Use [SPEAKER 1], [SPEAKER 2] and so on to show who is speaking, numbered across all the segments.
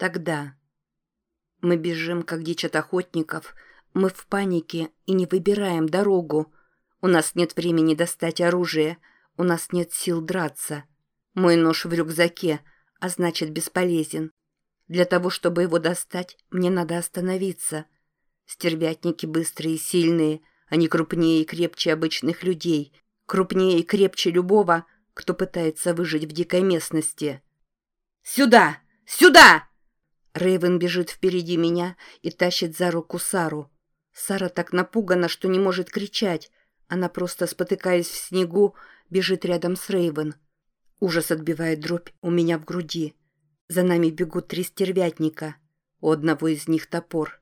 [SPEAKER 1] Тогда. Мы бежим, как дичь от охотников. Мы в панике и не выбираем дорогу. У нас нет времени достать оружие. У нас нет сил драться. Мой нож в рюкзаке, а значит бесполезен. Для того, чтобы его достать, мне надо остановиться. Стервятники быстрые и сильные. Они крупнее и крепче обычных людей. Крупнее и крепче любого, кто пытается выжить в дикой местности. «Сюда! Сюда!» Рейвен бежит впереди меня и тащит за руку Сару. Сара так напугана, что не может кричать. Она просто, спотыкаясь в снегу, бежит рядом с Рейвен. Ужас отбивает дробь у меня в груди. За нами бегут три стервятника. У одного из них топор.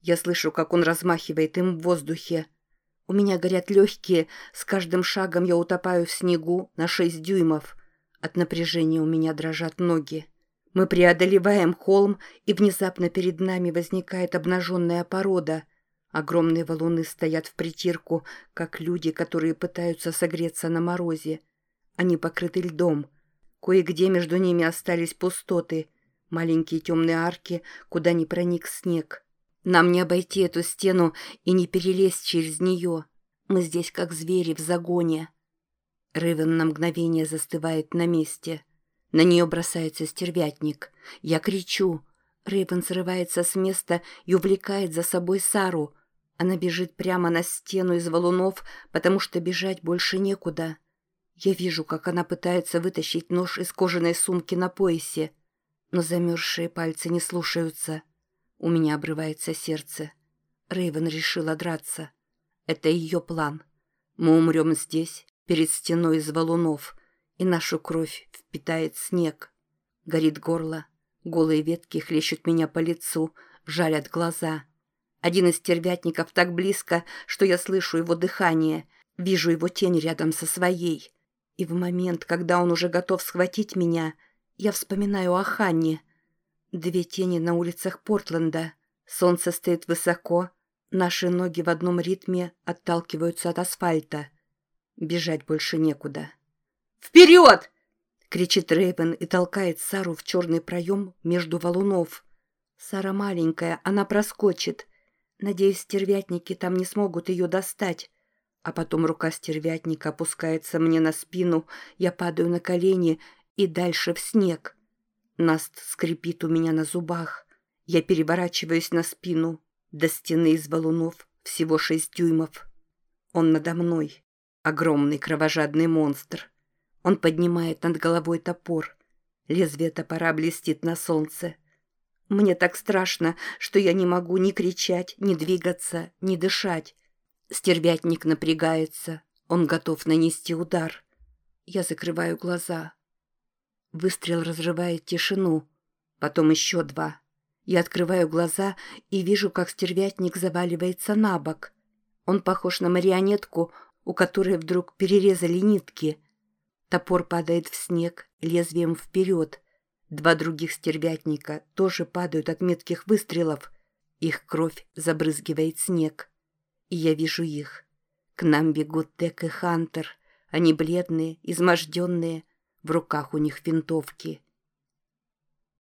[SPEAKER 1] Я слышу, как он размахивает им в воздухе. У меня горят легкие, с каждым шагом я утопаю в снегу на шесть дюймов. От напряжения у меня дрожат ноги. Мы преодолеваем холм, и внезапно перед нами возникает обнаженная порода. Огромные валуны стоят в притирку, как люди, которые пытаются согреться на морозе. Они покрыты льдом. Кое-где между ними остались пустоты, маленькие темные арки, куда не проник снег. Нам не обойти эту стену и не перелезть через нее. Мы здесь как звери в загоне. Рывен на мгновение застывает на месте — на нее бросается стервятник. Я кричу. Рейвен срывается с места и увлекает за собой Сару. Она бежит прямо на стену из валунов, потому что бежать больше некуда. Я вижу, как она пытается вытащить нож из кожаной сумки на поясе, но замерзшие пальцы не слушаются. У меня обрывается сердце. Рейвен решила драться. Это ее план. Мы умрем здесь, перед стеной из валунов — и нашу кровь впитает снег. Горит горло, голые ветки хлещут меня по лицу, жалят глаза. Один из тервятников так близко, что я слышу его дыхание, вижу его тень рядом со своей. И в момент, когда он уже готов схватить меня, я вспоминаю о Ханне. Две тени на улицах Портленда. Солнце стоит высоко, наши ноги в одном ритме отталкиваются от асфальта. Бежать больше некуда. «Вперед!» — кричит Рейвен и толкает Сару в черный проем между валунов. Сара маленькая, она проскочит. Надеюсь, стервятники там не смогут ее достать. А потом рука стервятника опускается мне на спину, я падаю на колени и дальше в снег. Наст скрипит у меня на зубах. Я переворачиваюсь на спину. До стены из валунов всего шесть дюймов. Он надо мной. Огромный кровожадный монстр. Он поднимает над головой топор. Лезвие топора блестит на солнце. Мне так страшно, что я не могу ни кричать, ни двигаться, ни дышать. Стервятник напрягается. Он готов нанести удар. Я закрываю глаза. Выстрел разрывает тишину. Потом еще два. Я открываю глаза и вижу, как стервятник заваливается на бок. Он похож на марионетку, у которой вдруг перерезали нитки — Топор падает в снег, лезвием вперед. Два других стервятника тоже падают от метких выстрелов. Их кровь забрызгивает снег. И я вижу их. К нам бегут Тек и Хантер. Они бледные, изможденные. В руках у них винтовки.